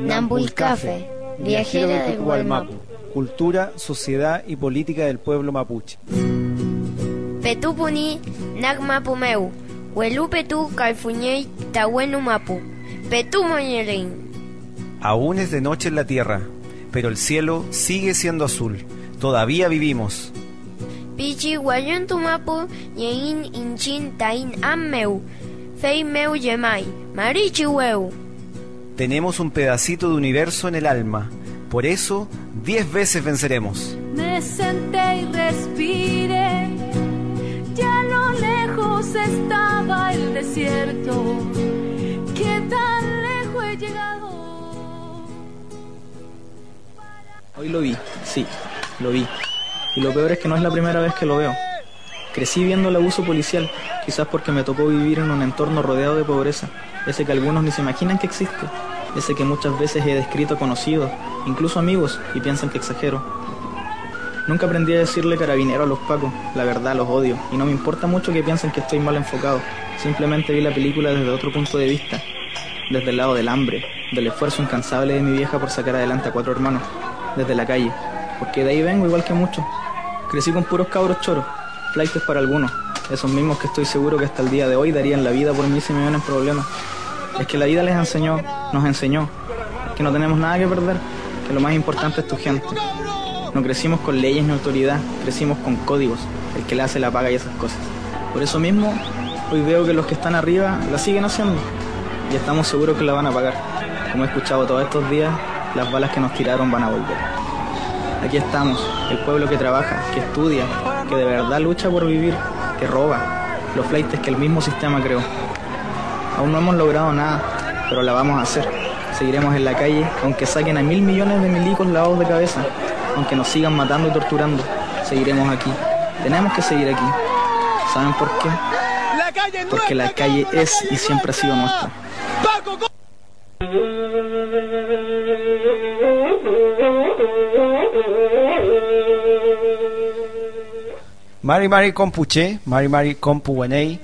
Nambulcafe, viajera de Gualmapu. Cultura, sociedad y política del pueblo mapuche. Petupuni Nagmapumeu, Huelupetu Calfuñey Tahuenu Mapu, Petumoñelin. Aún es de noche en la tierra, pero el cielo sigue siendo azul. Todavía vivimos. Pichi Guayuntu Mapu, Yein Inchin Tain Ammeu, Fei Meu Yemai, Marichi Weu. Tenemos un pedacito de universo en el alma. Por eso, diez veces venceremos. Me senté y respiré. Ya a lo lejos estaba el desierto. Hoy lo vi, sí, lo vi. Y lo peor es que no es la primera vez que lo veo. Crecí viendo el abuso policial, quizás porque me tocó vivir en un entorno rodeado de pobreza, ese que algunos ni se imaginan que existe, ese que muchas veces he descrito a conocidos, incluso amigos, y piensan que exagero. Nunca aprendí a decirle carabinero a los pacos, la verdad los odio, y no me importa mucho que piensen que estoy mal enfocado, simplemente vi la película desde otro punto de vista, desde el lado del hambre, del esfuerzo incansable de mi vieja por sacar adelante a cuatro hermanos, desde la calle, porque de ahí vengo igual que muchos. Crecí con puros cabros choros, flightes para algunos, esos mismos que estoy seguro que hasta el día de hoy darían la vida por mí si me ven en problemas. Es que la vida les enseñó, nos enseñó, que no tenemos nada que perder, que lo más importante es tu gente. No crecimos con leyes ni autoridad, crecimos con códigos, el que le hace la paga y esas cosas. Por eso mismo, hoy veo que los que están arriba la siguen haciendo y estamos seguros que la van a pagar. Como he escuchado todos estos días, las balas que nos tiraron van a volver. Aquí estamos, el pueblo que trabaja, que estudia, que de verdad lucha por vivir, que roba, los flightes que el mismo sistema creó. Aún no hemos logrado nada, pero la vamos a hacer. Seguiremos en la calle, aunque saquen a mil millones de milicos lavados de cabeza, aunque nos sigan matando y torturando. Seguiremos aquí. Tenemos que seguir aquí. ¿Saben por qué? Porque la calle es y siempre ha sido nuestra. Mari Mari Compuche, Mari Mari Compu Wenei,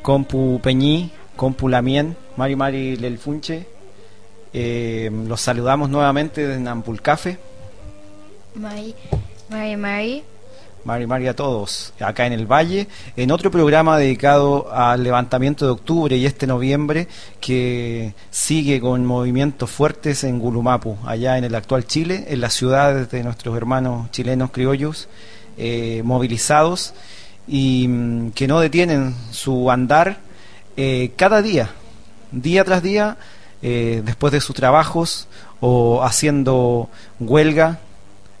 Compu Peñí, Compu Lamien, Mari Mari Lelfunche. Eh, los saludamos nuevamente desde Nampulcafe. Mari, Mari, Mari. Mari Mari a todos, acá en el Valle, en otro programa dedicado al levantamiento de octubre y este noviembre que sigue con movimientos fuertes en Gulumapu, allá en el actual Chile, en las ciudades de nuestros hermanos chilenos criollos, eh, movilizados y mm, que no detienen su andar eh, cada día, día tras día, eh, después de sus trabajos o haciendo huelga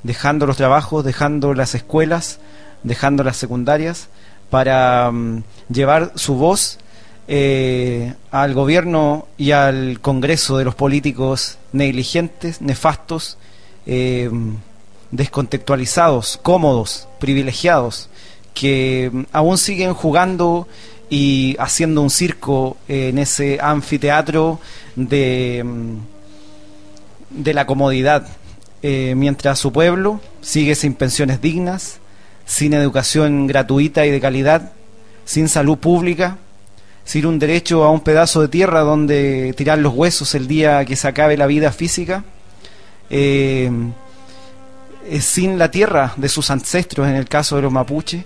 dejando los trabajos, dejando las escuelas, dejando las secundarias, para mm, llevar su voz eh, al gobierno y al Congreso de los políticos negligentes, nefastos, descontextualizados, cómodos, privilegiados, que aún siguen jugando y haciendo un circo en ese anfiteatro de, mm, de la comodidad. Eh, mientras su pueblo sigue sin pensiones dignas, sin educación gratuita y de calidad, sin salud pública, sin un derecho a un pedazo de tierra donde tirar los huesos el día que se acabe la vida física, eh, eh, sin la tierra de sus ancestros en el caso de los mapuches.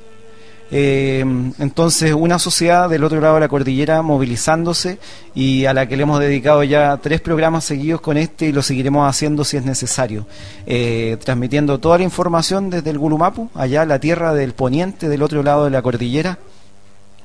Eh, entonces, una sociedad del otro lado de la cordillera movilizándose y a la que le hemos dedicado ya tres programas seguidos con este y lo seguiremos haciendo si es necesario, eh, transmitiendo toda la información desde el Gulumapu, allá la tierra del poniente del otro lado de la cordillera.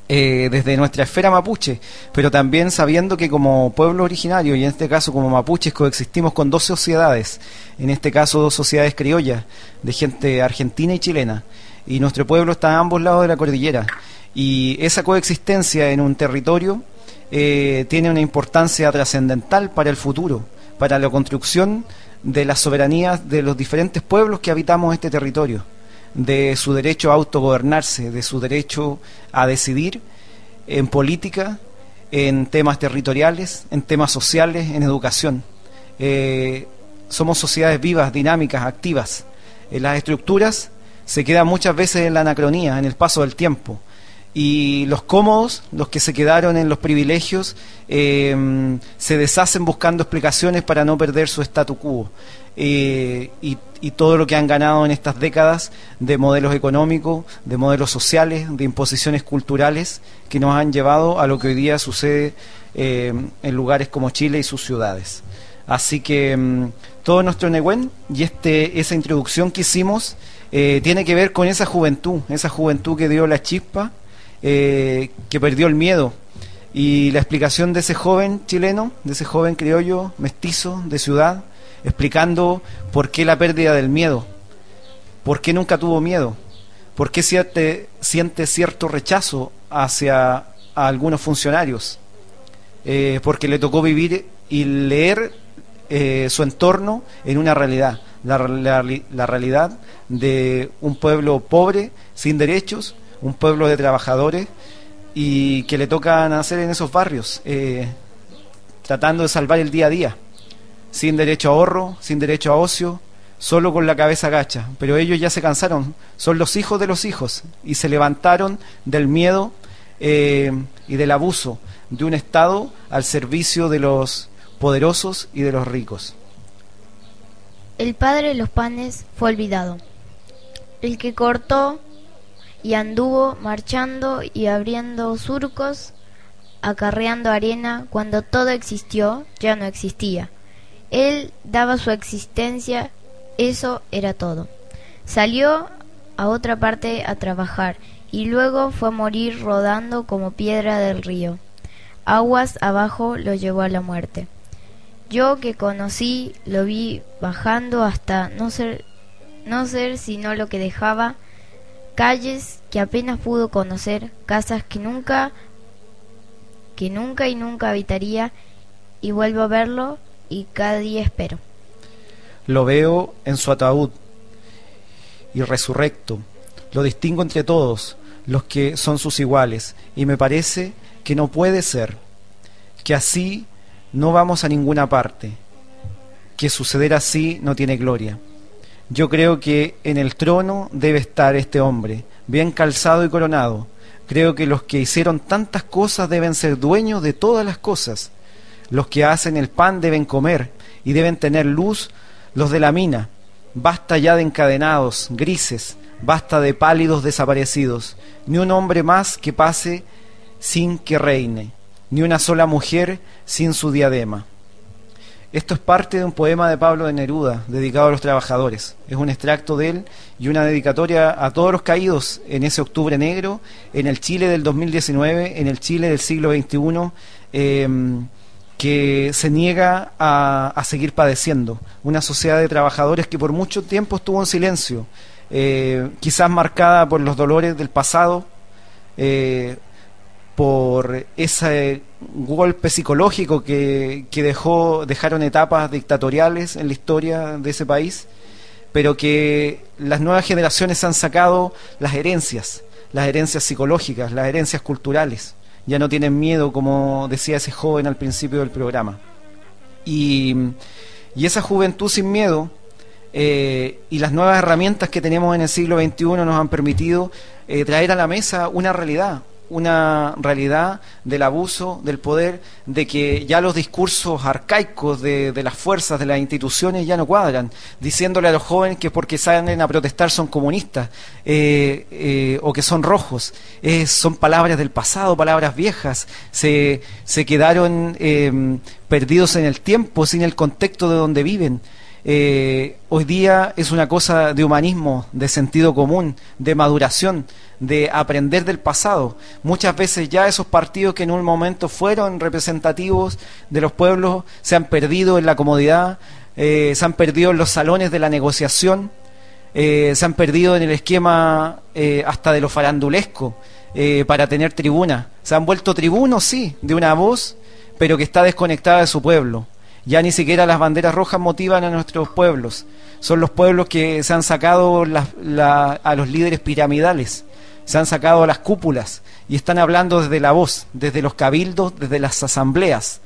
Eh, desde nuestra esfera mapuche, pero también sabiendo que como pueblo originario y en este caso como mapuches coexistimos con dos sociedades, en este caso dos sociedades criollas de gente argentina y chilena y nuestro pueblo está a ambos lados de la cordillera. Y esa coexistencia en un territorio eh, tiene una importancia trascendental para el futuro, para la construcción de la soberanía de los diferentes pueblos que habitamos este territorio, de su derecho a autogobernarse, de su derecho a decidir en política en temas territoriales, en temas sociales, en educación. Eh, somos sociedades vivas, dinámicas, activas. En las estructuras se quedan muchas veces en la anacronía, en el paso del tiempo. Y los cómodos, los que se quedaron en los privilegios, eh, se deshacen buscando explicaciones para no perder su statu quo. Eh, y, todo lo que han ganado en estas décadas de modelos económicos, de modelos sociales, de imposiciones culturales que nos han llevado a lo que hoy día sucede eh, en lugares como Chile y sus ciudades. Así que mm, todo nuestro Nehuen y este, esa introducción que hicimos eh, tiene que ver con esa juventud, esa juventud que dio la chispa, que perdió el miedo. Y la explicación de ese joven chileno, de ese joven criollo, mestizo, de ciudad, explicando por qué la pérdida del miedo, por qué nunca tuvo miedo, por qué siente, cierto rechazo hacia algunos funcionarios, eh, porque le tocó vivir y leer eh, su entorno en una realidad, la, realidad de un pueblo pobre, sin derechos, un pueblo de trabajadores y que le toca nacer en esos barrios, eh, tratando de salvar el día a día sin derecho a ahorro, sin derecho a ocio, solo con la cabeza gacha. Pero ellos ya se cansaron, son los hijos de los hijos y se levantaron del miedo eh, y del abuso de un Estado al servicio de los poderosos y de los ricos. El padre de los panes fue olvidado, el que cortó y anduvo marchando y abriendo surcos, acarreando arena cuando todo existió, ya no existía él daba su existencia, eso era todo. Salió a otra parte a trabajar y luego fue a morir rodando como piedra del río. Aguas abajo lo llevó a la muerte. Yo que conocí lo vi bajando hasta no ser no ser sino lo que dejaba calles que apenas pudo conocer, casas que nunca que nunca y nunca habitaría y vuelvo a verlo y cada día espero. Lo veo en su ataúd y resurrecto. Lo distingo entre todos los que son sus iguales y me parece que no puede ser, que así no vamos a ninguna parte, que suceder así no tiene gloria. Yo creo que en el trono debe estar este hombre, bien calzado y coronado. Creo que los que hicieron tantas cosas deben ser dueños de todas las cosas los que hacen el pan deben comer y deben tener luz los de la mina. Basta ya de encadenados, grises, basta de pálidos desaparecidos, ni un hombre más que pase sin que reine, ni una sola mujer sin su diadema. Esto es parte de un poema de Pablo de Neruda dedicado a los trabajadores. Es un extracto de él y una dedicatoria a todos los caídos en ese octubre negro, en el Chile del 2019, en el Chile del siglo XXI, que se niega a, seguir padeciendo. Una sociedad de trabajadores que por mucho tiempo estuvo en silencio, eh, quizás marcada por los dolores del pasado, eh, por ese golpe psicológico que, que, dejó, dejaron etapas dictatoriales en la historia de ese país, pero que las nuevas generaciones han sacado las herencias, las herencias psicológicas, las herencias culturales ya no tienen miedo, como decía ese joven al principio del programa. Y, esa juventud sin miedo eh, y las nuevas herramientas que tenemos en el siglo XXI nos han permitido eh, traer a la mesa una realidad, una realidad del abuso del poder, de que ya los discursos arcaicos de, las fuerzas, de las instituciones ya no cuadran, diciéndole a los jóvenes que porque salen a protestar son comunistas eh, eh, o que son rojos. son palabras del pasado, palabras viejas, se, se quedaron eh, perdidos en el tiempo, sin el contexto de donde viven. Hoy día es una cosa de humanismo, de sentido común, de maduración de aprender del pasado. Muchas veces ya esos partidos que en un momento fueron representativos de los pueblos se han perdido en la comodidad, eh, se han perdido en los salones de la negociación, eh, se han perdido en el esquema eh, hasta de lo farandulesco para tener tribuna. Se han vuelto tribunos, sí, de una voz, pero que está desconectada de su pueblo. Ya ni siquiera las banderas rojas motivan a nuestros pueblos. Son los pueblos que se han sacado a los líderes piramidales se han sacado las cúpulas y están hablando desde la voz, desde los cabildos, desde las asambleas.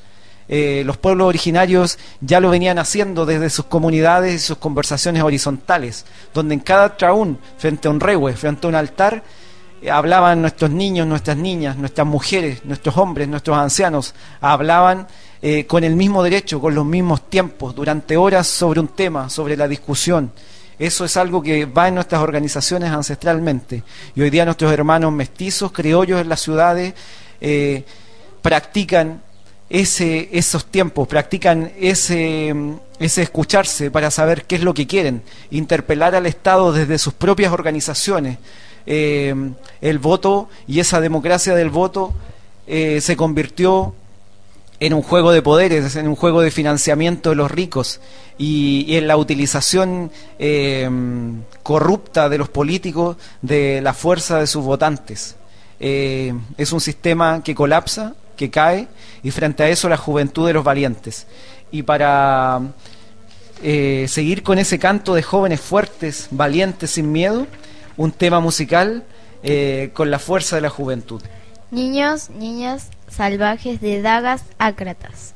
Eh, los pueblos originarios ya lo venían haciendo desde sus comunidades y sus conversaciones horizontales, donde en cada traún, frente a un rehue, frente a un altar, eh, hablaban nuestros niños, nuestras niñas, nuestras mujeres, nuestros hombres, nuestros ancianos, hablaban eh, con el mismo derecho, con los mismos tiempos, durante horas sobre un tema, sobre la discusión. Eso es algo que va en nuestras organizaciones ancestralmente. Y hoy día nuestros hermanos mestizos, criollos en las ciudades, eh, practican ese, esos tiempos, practican ese, ese escucharse para saber qué es lo que quieren, interpelar al Estado desde sus propias organizaciones. Eh, el voto y esa democracia del voto se convirtió en un juego de poderes, en un juego de financiamiento de los ricos y, en la utilización eh, corrupta de los políticos de la fuerza de sus votantes. Eh, es un sistema que colapsa, que cae y frente a eso la juventud de los valientes. Y para eh, seguir con ese canto de jóvenes fuertes, valientes, sin miedo, un tema musical con la fuerza de la juventud. Niños, niñas, salvajes de dagas ácratas.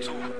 zu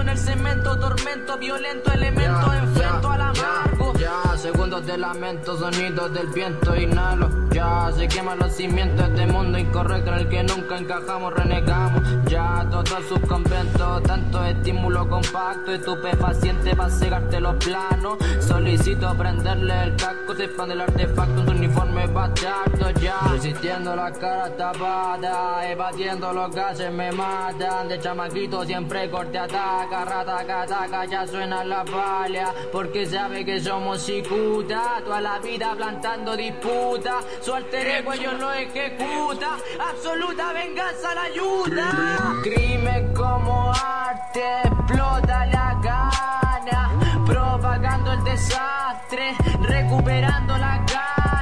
en el cemento tormento violento elemento enfrento al amargo. ya segundos de lamento sonidos del viento inhalo. Ya se queman los cimientos de este mundo incorrecto en el que nunca encajamos renegamos. Ya todos sus conventos tanto estímulo compacto estupefaciente para cegarte los planos. Solicito prenderle el casco se fan del artefacto un uniforme bastardo ya. Resistiendo la cara tapada evadiendo los gases me matan. De chamaquito siempre corte ataca rata ataca ya suena la palia. Porque sabe que somos cicuta toda la vida plantando disputa. Su alter ego ellos lo ejecuta. Absoluta venganza la ayuda. Crimen como arte, explota la gana. Propagando el desastre, recuperando la gana.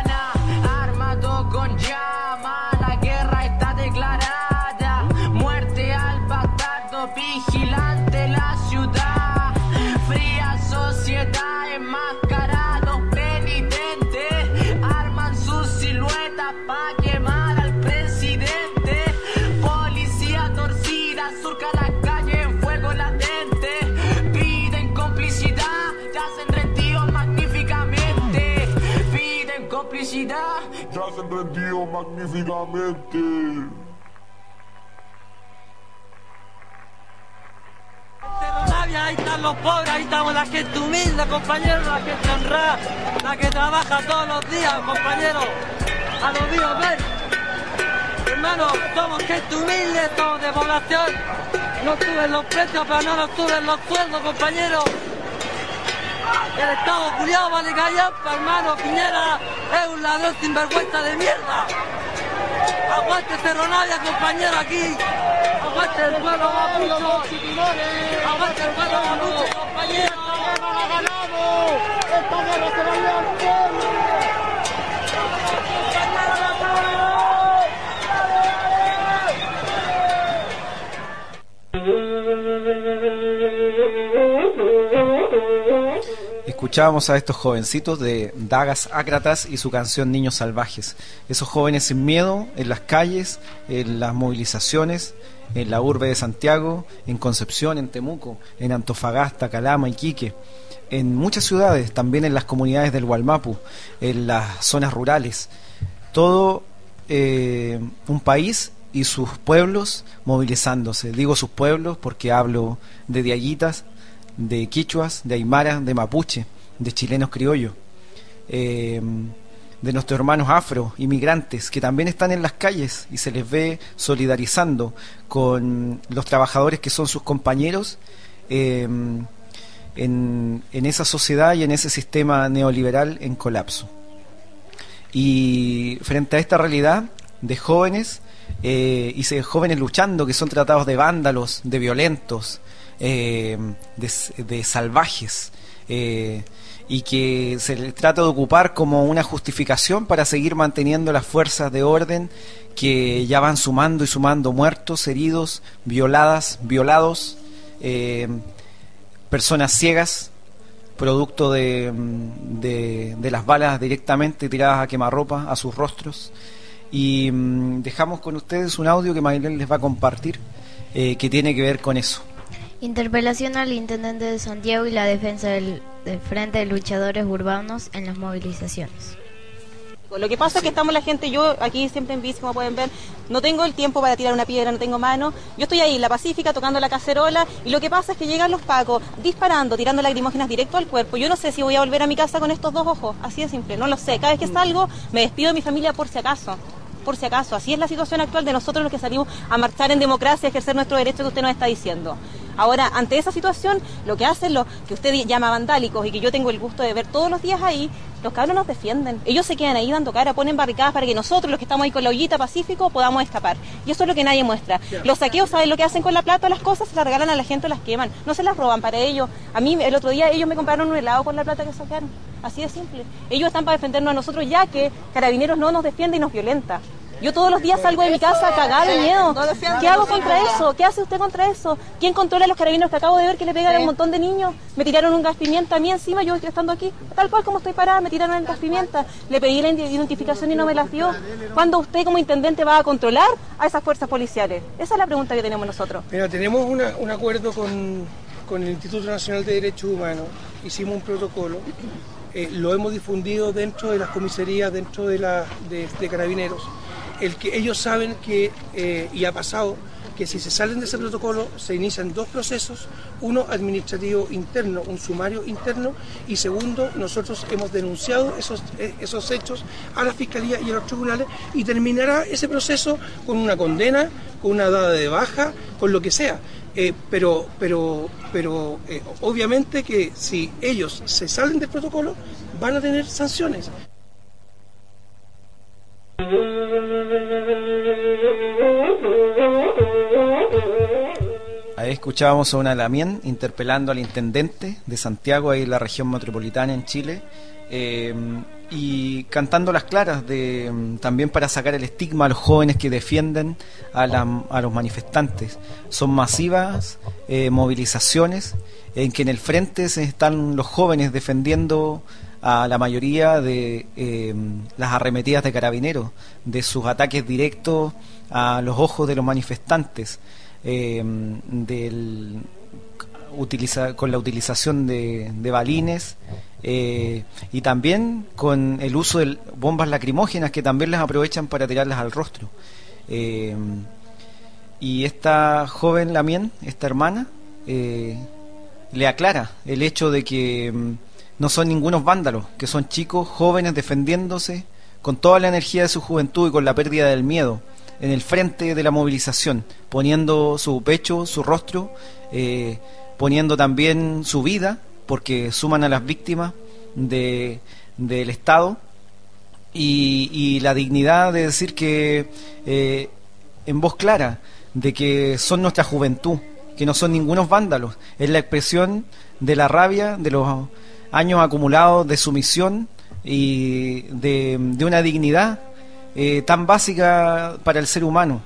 Magníficamente. ahí están los pobres, ahí estamos la gente humilde, compañeros, la gente honrada, la que trabaja todos los días, compañeros. A los míos, ven. Hermanos, somos gente humilde, somos de población. No suben los precios, pero no nos suben los sueldos, compañeros. El Estado culiado vale callampa, hermano. Piñera es un ladrón sinvergüenza de mierda. Aguante Cerro Navia, compañero, aquí. Aguante el pueblo mapucho. Aguante el pueblo mapucho, compañero. ¡Esta guerra se va a llevar al pueblo! Escuchábamos a estos jovencitos de Dagas Ácratas y su canción Niños Salvajes. Esos jóvenes sin miedo en las calles, en las movilizaciones, en la urbe de Santiago, en Concepción, en Temuco, en Antofagasta, Calama, Iquique, en muchas ciudades, también en las comunidades del Gualmapu, en las zonas rurales. Todo eh, un país y sus pueblos movilizándose. Digo sus pueblos porque hablo de diaguitas, de quichuas, de aymara, de mapuche, de chilenos criollos, eh, de nuestros hermanos afro, inmigrantes, que también están en las calles y se les ve solidarizando con los trabajadores que son sus compañeros eh, en, en esa sociedad y en ese sistema neoliberal en colapso. Y frente a esta realidad de jóvenes, eh, y se jóvenes luchando que son tratados de vándalos, de violentos, eh, de, salvajes, y que se les trata de ocupar como una justificación para seguir manteniendo las fuerzas de orden que ya van sumando y sumando muertos, heridos, violadas, violados, eh, personas ciegas, producto de, de, las balas directamente tiradas a quemarropa a sus rostros. Y mmm, dejamos con ustedes un audio que Maylene les va a compartir eh, que tiene que ver con eso. Interpelación al intendente de Santiago y la defensa del, del Frente de Luchadores Urbanos en las movilizaciones. Lo que pasa es que estamos la gente, yo aquí siempre en bici, como pueden ver, no tengo el tiempo para tirar una piedra, no tengo mano. Yo estoy ahí, la Pacífica, tocando la cacerola, y lo que pasa es que llegan los pacos disparando, tirando lacrimógenas directo al cuerpo. Yo no sé si voy a volver a mi casa con estos dos ojos, así de simple, no lo sé. Cada vez que salgo, me despido de mi familia por si acaso por si acaso. Así es la situación actual de nosotros los que salimos a marchar en democracia, a ejercer nuestro derecho que usted nos está diciendo. Ahora, ante esa situación, lo que hacen los que usted llama vandálicos y que yo tengo el gusto de ver todos los días ahí, los cabros nos defienden. Ellos se quedan ahí dando cara, ponen barricadas para que nosotros, los que estamos ahí con la ollita Pacífico, podamos escapar. Y eso es lo que nadie muestra. Los saqueos, ¿saben lo que hacen con la plata? Las cosas se las regalan a la gente las queman. No se las roban para ellos. A mí, el otro día, ellos me compraron un helado con la plata que sacaron. Así de simple. Ellos están para defendernos a nosotros ya que Carabineros no nos defiende y nos violenta. Yo todos los días salgo de mi casa cagada de miedo. ¿Qué hago contra eso? ¿Qué hace usted contra eso? ¿Quién controla a los carabineros que acabo de ver que le pegan a un montón de niños? Me tiraron un gas pimienta a mí encima, yo estando aquí, tal cual como estoy parada, me tiraron el gas pimienta. Le pedí la identificación y no me las dio. ¿Cuándo usted como intendente va a controlar a esas fuerzas policiales? Esa es la pregunta que tenemos nosotros. Mira, tenemos una, un acuerdo con, con el Instituto Nacional de Derechos Humanos. Hicimos un protocolo. Eh, lo hemos difundido dentro de las comisarías, dentro de, la, de, de carabineros el que ellos saben que, eh, y ha pasado, que si se salen de ese protocolo se inician dos procesos, uno administrativo interno, un sumario interno, y segundo, nosotros hemos denunciado esos, esos hechos a la Fiscalía y a los tribunales y terminará ese proceso con una condena, con una dada de baja, con lo que sea. Eh, pero pero, pero eh, obviamente que si ellos se salen del protocolo van a tener sanciones. Ahí escuchábamos a una Lamien interpelando al intendente de Santiago, ahí en la región metropolitana en Chile, eh, y cantando las claras de, también para sacar el estigma a los jóvenes que defienden a, la, los manifestantes. Son masivas eh, movilizaciones en que en el frente se están los jóvenes defendiendo a la mayoría de eh, las arremetidas de carabineros, de sus ataques directos a los ojos de los manifestantes, eh, del, con la utilización de, balines eh, y también con el uso de bombas lacrimógenas que también las aprovechan para tirarlas al rostro. y esta joven Lamien, esta hermana, le aclara el hecho de que mm, no son ningunos vándalos, que son chicos jóvenes defendiéndose con toda la energía de su juventud y con la pérdida del miedo en el frente de la movilización, poniendo su pecho, su rostro, eh, poniendo también su vida, porque suman a las víctimas de, del Estado, y, la dignidad de decir que eh, en voz clara, de que son nuestra juventud, que no son ningunos vándalos, es la expresión de la rabia, de los años acumulados de sumisión y de, una dignidad eh, tan básica para el ser humano,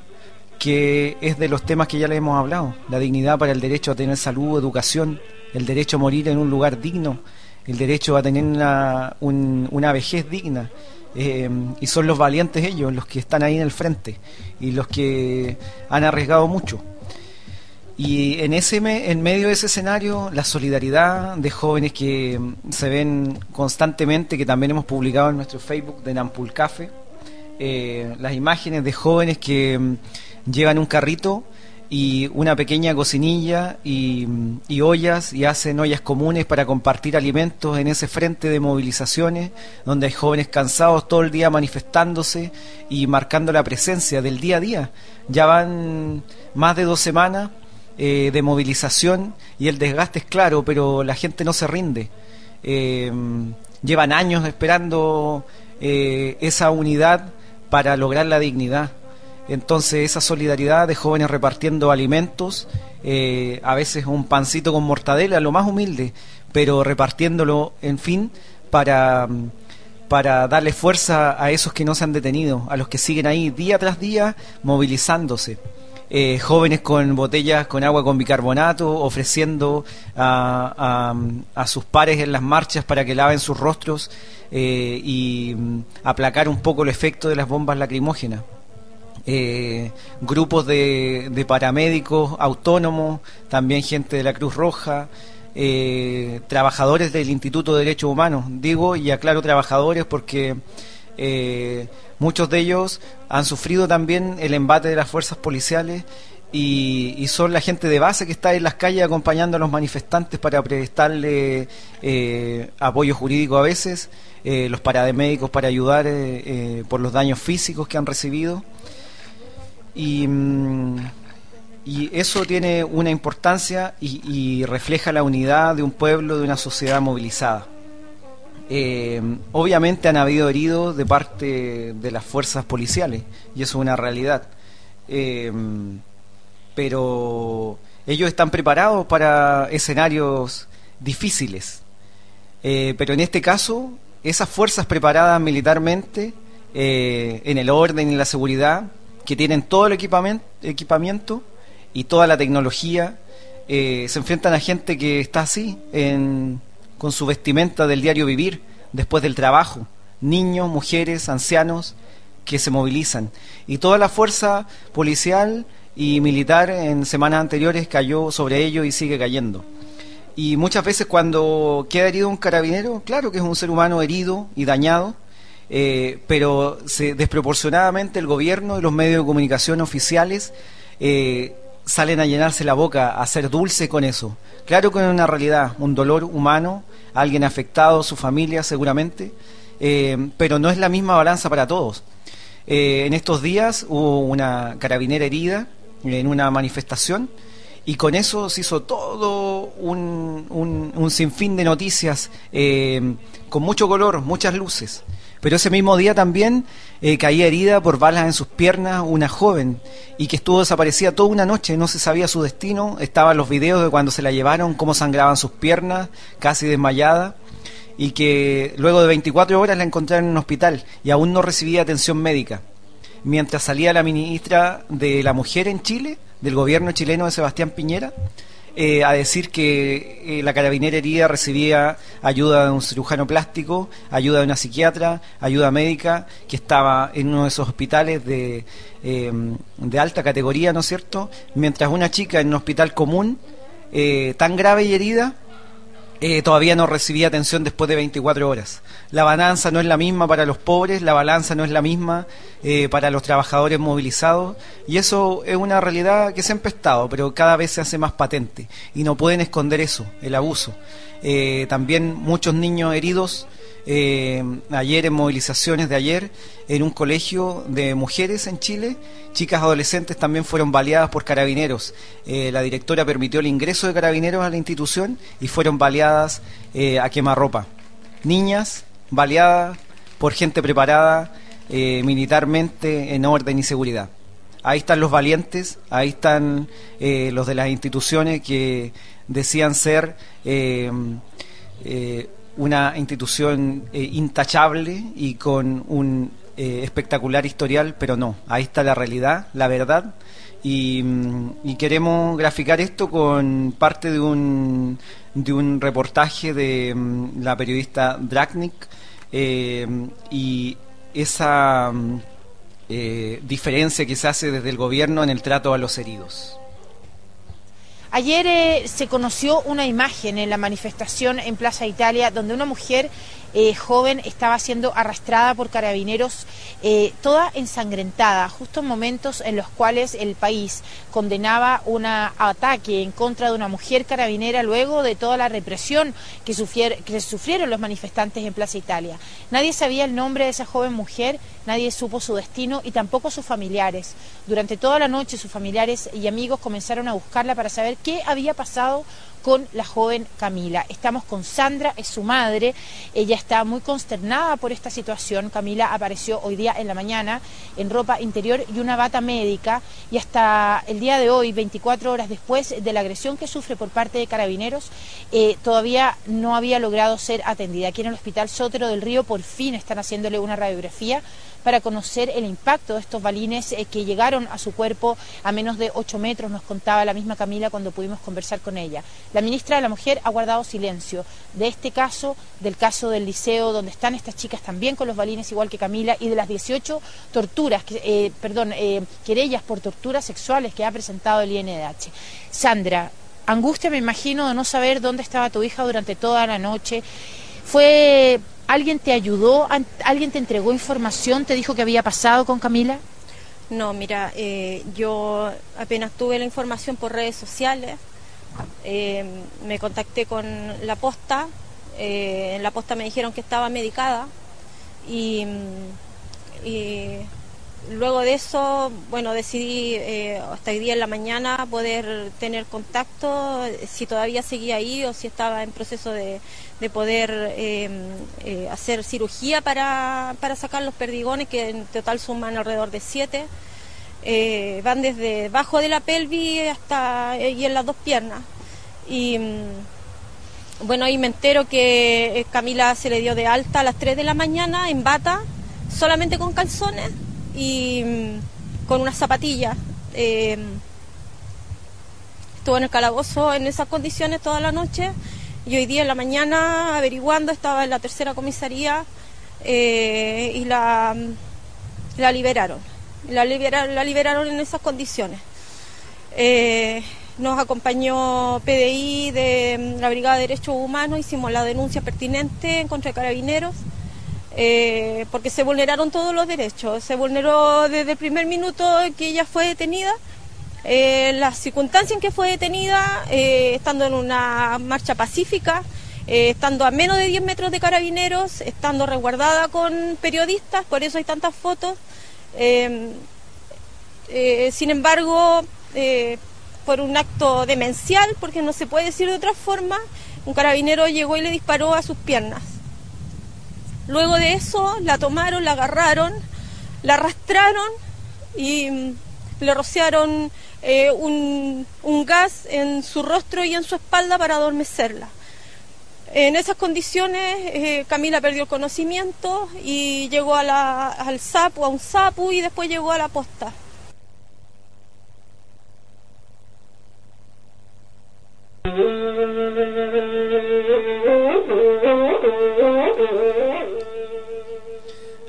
que es de los temas que ya le hemos hablado, la dignidad para el derecho a tener salud, educación, el derecho a morir en un lugar digno, el derecho a tener una, una vejez digna. Eh, y son los valientes ellos los que están ahí en el frente y los que han arriesgado mucho. Y en ese en medio de ese escenario, la solidaridad de jóvenes que se ven constantemente, que también hemos publicado en nuestro Facebook de Nampul Café, eh, las imágenes de jóvenes que mm, llevan un carrito y una pequeña cocinilla mm, y, ollas y hacen ollas comunes para compartir alimentos en ese frente de movilizaciones donde hay jóvenes cansados todo el día manifestándose y marcando la presencia del día a día. Ya van más de dos semanas eh, de movilización y el desgaste es claro, pero la gente no se rinde. Eh, llevan años esperando esa unidad para lograr la dignidad. Entonces esa solidaridad de jóvenes repartiendo alimentos, eh, a veces un pancito con mortadela, lo más humilde, pero repartiéndolo, en fin, para, para darle fuerza a esos que no se han detenido, a los que siguen ahí día tras día movilizándose. Eh, jóvenes con botellas con agua con bicarbonato, ofreciendo a, a, sus pares en las marchas para que laven sus rostros eh, y mm, aplacar un poco el efecto de las bombas lacrimógenas. Eh, grupos de, de, paramédicos autónomos, también gente de la Cruz Roja, trabajadores del Instituto de Derechos Humanos, digo y aclaro trabajadores porque Muchos de ellos han sufrido también el embate de las fuerzas policiales y, son la gente de base que está en las calles acompañando a los manifestantes para prestarle eh, apoyo jurídico a veces, eh, los paramédicos para ayudar eh, por los daños físicos que han recibido. Y, mm, eso tiene una importancia y refleja la unidad de un pueblo, de una sociedad movilizada. Eh, obviamente han habido heridos de parte de las fuerzas policiales y eso es una realidad. Eh, pero ellos están preparados para escenarios difíciles. Eh, pero en este caso, esas fuerzas preparadas militarmente, en el orden y la seguridad, que tienen todo el equipamiento, equipamiento y toda la tecnología, se enfrentan a gente que está así, en, con su vestimenta del diario vivir después del trabajo, niños, mujeres, ancianos que se movilizan. Y toda la fuerza policial y militar en semanas anteriores cayó sobre ellos y sigue cayendo. Y muchas veces cuando queda herido un carabinero, claro que es un ser humano herido y dañado, eh, pero desproporcionadamente el gobierno y los medios de comunicación oficiales eh, salen a llenarse la boca, a ser dulce con eso. Claro que es una realidad, un dolor humano, alguien afectado, su familia seguramente, eh, pero no es la misma balanza para todos. Eh, en estos días hubo una carabinera herida en una manifestación y con eso se hizo todo un, un, sinfín de noticias eh, con mucho color, muchas luces. Pero ese mismo día también eh, caía herida por balas en sus piernas una joven y que estuvo desaparecida toda una noche, no se sabía su destino, estaban los videos de cuando se la llevaron, cómo sangraban sus piernas, casi desmayada, y que luego de 24 horas la encontraron en un hospital y aún no recibía atención médica. Mientras salía la ministra de la Mujer en Chile, del gobierno chileno de Sebastián Piñera, eh, a decir que eh, la carabinera herida recibía ayuda de un cirujano plástico, ayuda de una psiquiatra, ayuda médica, que estaba en uno de esos hospitales de, eh, de alta categoría, ¿no es cierto? Mientras una chica en un hospital común, tan grave y herida, eh, todavía no recibía atención después de 24 horas. La balanza no es la misma para los pobres, la balanza no es la misma eh, para los trabajadores movilizados y eso es una realidad que se ha empestado, pero cada vez se hace más patente y no pueden esconder eso, el abuso. Eh, también muchos niños heridos eh, ayer en movilizaciones de ayer en un colegio de mujeres en Chile, chicas adolescentes también fueron baleadas por carabineros. Eh, la directora permitió el ingreso de carabineros a la institución y fueron baleadas eh, a quemarropa. Niñas baleadas por gente preparada militarmente en orden y seguridad. Ahí están los valientes, ahí están los de las instituciones que decían ser una institución eh, intachable y con un eh, espectacular historial, pero no, ahí está la realidad, la verdad. Y, mm, y queremos graficar esto con parte de un, de un reportaje de mm, la periodista Dragnik eh, y esa mm, eh, diferencia que se hace desde el gobierno en el trato a los heridos. Ayer eh, se conoció una imagen en la manifestación en Plaza Italia donde una mujer eh, joven estaba siendo arrastrada por carabineros, eh, toda ensangrentada, justo en momentos en los cuales el país condenaba un ataque en contra de una mujer carabinera luego de toda la represión que, sufrieron los manifestantes en Plaza Italia. Nadie sabía el nombre de esa joven mujer, nadie supo su destino y tampoco sus familiares. Durante toda la noche sus familiares y amigos comenzaron a buscarla para saber qué había pasado con la joven Camila. Estamos con Sandra, es su madre. Ella está muy consternada por esta situación. Camila apareció hoy día en la mañana en ropa interior y una bata médica y hasta el día de hoy, 24 horas después de la agresión que sufre por parte de carabineros, eh, todavía no había logrado ser atendida. Aquí en el Hospital Sotero del Río por fin están haciéndole una radiografía para conocer el impacto de estos balines eh, que llegaron a su cuerpo a menos de 8 metros, nos contaba la misma Camila cuando pudimos conversar con ella. La ministra de la Mujer ha guardado silencio de este caso, del caso del liceo donde están estas chicas también con los balines igual que Camila y de las 18 torturas, que, eh, perdón, eh, querellas por torturas sexuales que ha presentado el INDH. Sandra, angustia me imagino de no saber dónde estaba tu hija durante toda la noche. Fue ¿Alguien te ayudó? ¿Alguien te entregó información? ¿Te dijo qué había pasado con Camila? No, mira, eh, yo apenas tuve la información por redes sociales, eh, me contacté con la posta, eh, en la posta me dijeron que estaba medicada y, luego de eso, bueno, decidí eh, hasta hoy día en la mañana poder tener contacto, si todavía seguía ahí o si estaba en proceso de, de poder eh, hacer cirugía para, para sacar los perdigones, que en total suman alrededor de siete. Eh, van desde debajo de la pelvis hasta eh, y en las dos piernas. Y mm, bueno, ahí me entero que eh, Camila se le dio de alta a las 3 de la mañana en bata, solamente con calzones y mm, con unas zapatillas. Estuvo en el calabozo en esas condiciones toda la noche y hoy día en la mañana averiguando estaba en la tercera comisaría y la, la liberaron. La liberaron, la liberaron en esas condiciones. Eh, nos acompañó PDI de mm, la Brigada de Derechos Humanos, hicimos la denuncia pertinente en contra de carabineros, eh, porque se vulneraron todos los derechos. Se vulneró desde el primer minuto que ella fue detenida, eh, las circunstancias en que fue detenida, estando en una marcha pacífica, estando a menos de 10 metros de carabineros, estando resguardada con periodistas, por eso hay tantas fotos. Eh, eh, sin embargo, eh, por un acto demencial, porque no se puede decir de otra forma, un carabinero llegó y le disparó a sus piernas. Luego de eso la tomaron, la agarraron, la arrastraron y mm, le rociaron eh, un, un gas en su rostro y en su espalda para adormecerla. En esas condiciones eh, Camila perdió el conocimiento y llegó al SAPU, a un SAPU y después llegó a la posta.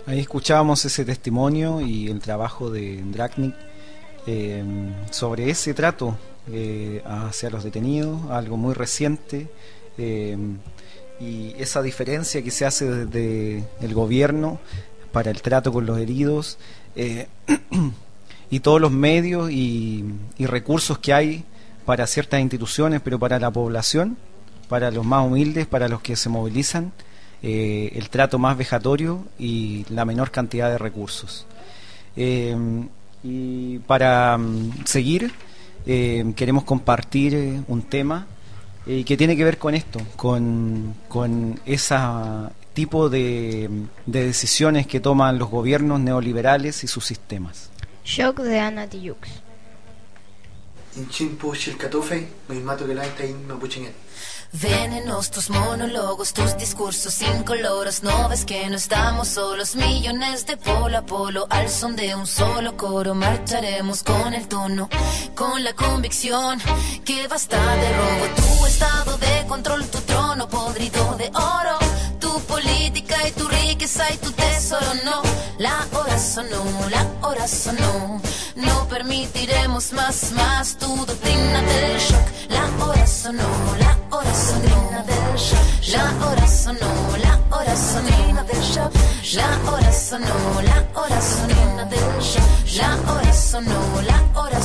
Ahí escuchábamos ese testimonio y el trabajo de Dragnik eh, sobre ese trato eh, hacia los detenidos, algo muy reciente Eh, y esa diferencia que se hace desde el gobierno para el trato con los heridos eh, y todos los medios y, recursos que hay para ciertas instituciones, pero para la población, para los más humildes, para los que se movilizan, eh, el trato más vejatorio y la menor cantidad de recursos. Eh, y para mm, seguir, queremos compartir un tema eh, que tiene que ver con esto, con, con ese tipo de, de decisiones que toman los gobiernos neoliberales y sus sistemas. Shock de Ana Tijoux. Venenos tus monólogos, tus discursos incoloros. No ves que no estamos solos, millones de polo a polo. Al son de un solo coro, marcharemos con el tono, con la convicción que basta de robo. Tu estado de control, tu trono podrido de oro. Tu política y tu riqueza y tu tesoro, no. La hora sonó, la hora sonó. No permitiremos más, más tu doctrina del shock. La hora sonó, la hora sonó. La hora sonó, la hora sonó. La hora sonó, la hora sonó. La hora sonó, la hora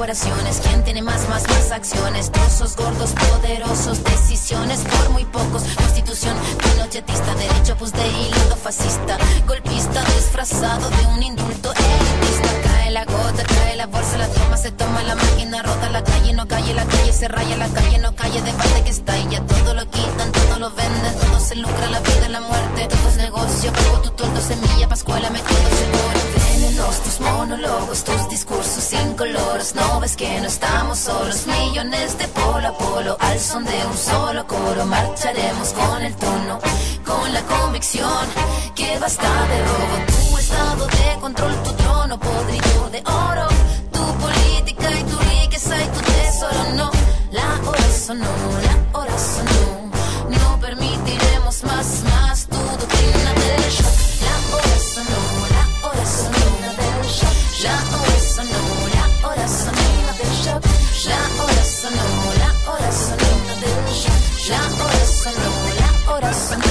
¿Quién tiene más, más, más acciones? Trozos gordos, poderosos, decisiones por muy pocos. Constitución pinochetista, derecho pues de hilo fascista. Golpista disfrazado de un indulto elitista. La gota, cae la bolsa, la toma, se toma la máquina, rota la calle, no calle, la calle se raya, la calle no calle, de parte que está ya todo lo quitan, todo lo venden, todo se lucra, la vida, la muerte, todo es negocio, pago tu tuerto, semilla, pascuala, me quedo seguro. Venenos, tus monólogos, tus discursos incoloros, no ves que no estamos solos, millones de polo a polo, al son de un solo coro, marcharemos con el tono, con la convicción que basta de robo, tu estado de control, tu trono podrido de oro, tu política y tu riqueza y tu tesoro, no, la hora sonó, la hora sonó, no permitiremos más, más tu doctrina del shock, la hora sonó, la hora sonó del shock, la hora sonó, la hora sonó del shock, la hora sonó, la hora sonó del shock, la hora sonó, la hora sonó.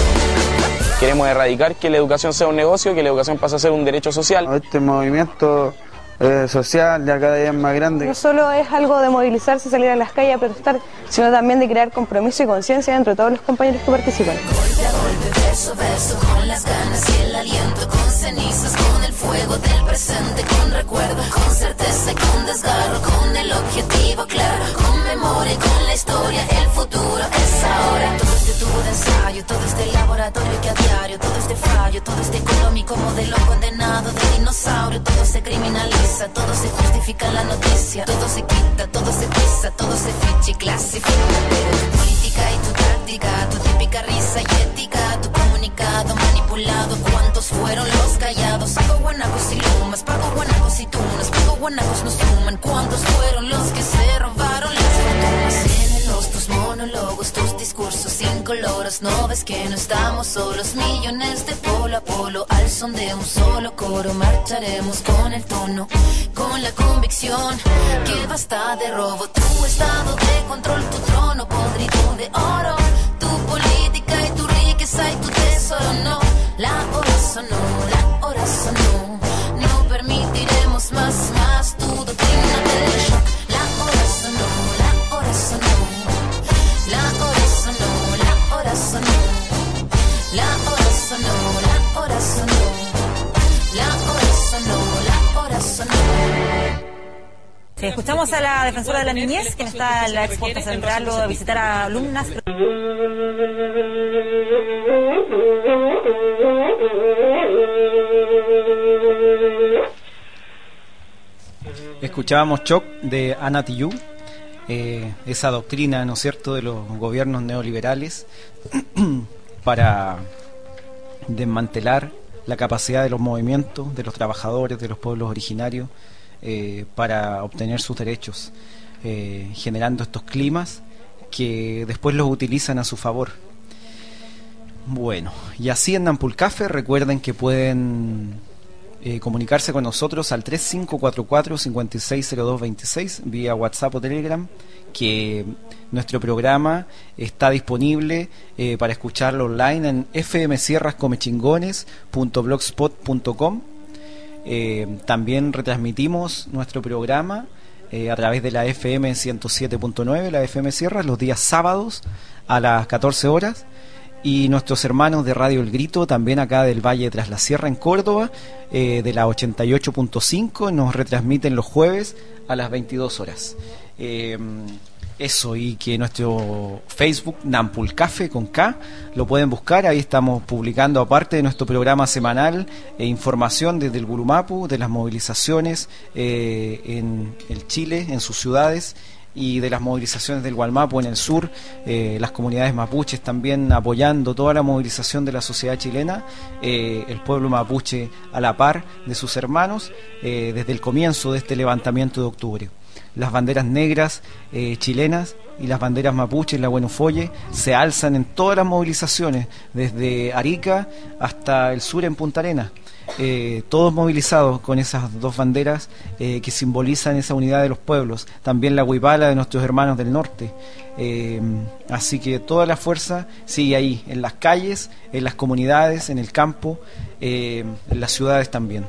Queremos erradicar que la educación sea un negocio, que la educación pase a ser un derecho social. Este movimiento eh, social ya cada día es más grande. No solo es algo de movilizarse, salir a las calles a protestar, sino también de crear compromiso y conciencia entre todos los compañeros que participan. Golpe a golpe, verso a verso, con las ganas y el aliento, con cenizas, con el fuego del presente, con recuerdo, con certeza y con desgarro, con el objetivo claro, con memoria y con la historia, el futuro es de ensayo, todo este laboratorio que a diario, todo este fallo, todo este económico modelo condenado de dinosaurio, todo se criminaliza, todo se justifica en la noticia, todo se quita, todo se pisa, todo se ficha y clasifica. Pero tu política y tu táctica, tu típica risa y ética, tu comunicado manipulado, ¿cuántos fueron los callados? Pago guanacos y lumas, pago guanacos y tunas, pago guanacos no incoloros, no ves que no estamos solos, millones de polo a polo, al son de un solo coro, marcharemos con el tono, con la convicción. Que basta de robo, tu estado de control, tu trono podrido de oro, tu política y tu riqueza y tu tesoro, no, la hora sonó, Escuchamos a la defensora de la niñez, que está en la exporta central luego de visitar a alumnas. Escuchábamos Choc de Ana Tijoux, eh, esa doctrina, ¿no es cierto?, de los gobiernos neoliberales para desmantelar la capacidad de los movimientos, de los trabajadores, de los pueblos originarios, eh, para obtener sus derechos, eh, generando estos climas que después los utilizan a su favor. Bueno, y así en Nampulcafe recuerden que pueden eh, comunicarse con nosotros al 3544-560226 vía WhatsApp o Telegram, que nuestro programa está disponible para escucharlo online en fmsierrascomechingones.blogspot.com. Eh, también retransmitimos nuestro programa eh, a través de la FM 107.9, la FM Sierra, los días sábados a las 14 horas. Y nuestros hermanos de Radio El Grito, también acá del Valle Tras la Sierra en Córdoba, eh, de la 88.5, nos retransmiten los jueves a las 22 horas. Eh, eso, y que nuestro Facebook, Nampul Café con K, lo pueden buscar. Ahí estamos publicando, aparte de nuestro programa semanal, e información desde el Gurumapu, de las movilizaciones eh, en el Chile, en sus ciudades y de las movilizaciones del Gualmapu en el sur, eh, las comunidades mapuches también apoyando toda la movilización de la sociedad chilena, eh, el pueblo mapuche a la par de sus hermanos desde el comienzo de este levantamiento de octubre las banderas negras eh, chilenas y las banderas mapuche en la Buenofolle se alzan en todas las movilizaciones, desde Arica hasta el sur en Punta Arenas. Eh, todos movilizados con esas dos banderas eh, que simbolizan esa unidad de los pueblos, también la huipala de nuestros hermanos del norte. así que toda la fuerza sigue ahí, en las calles, en las comunidades, en el campo, en las ciudades también.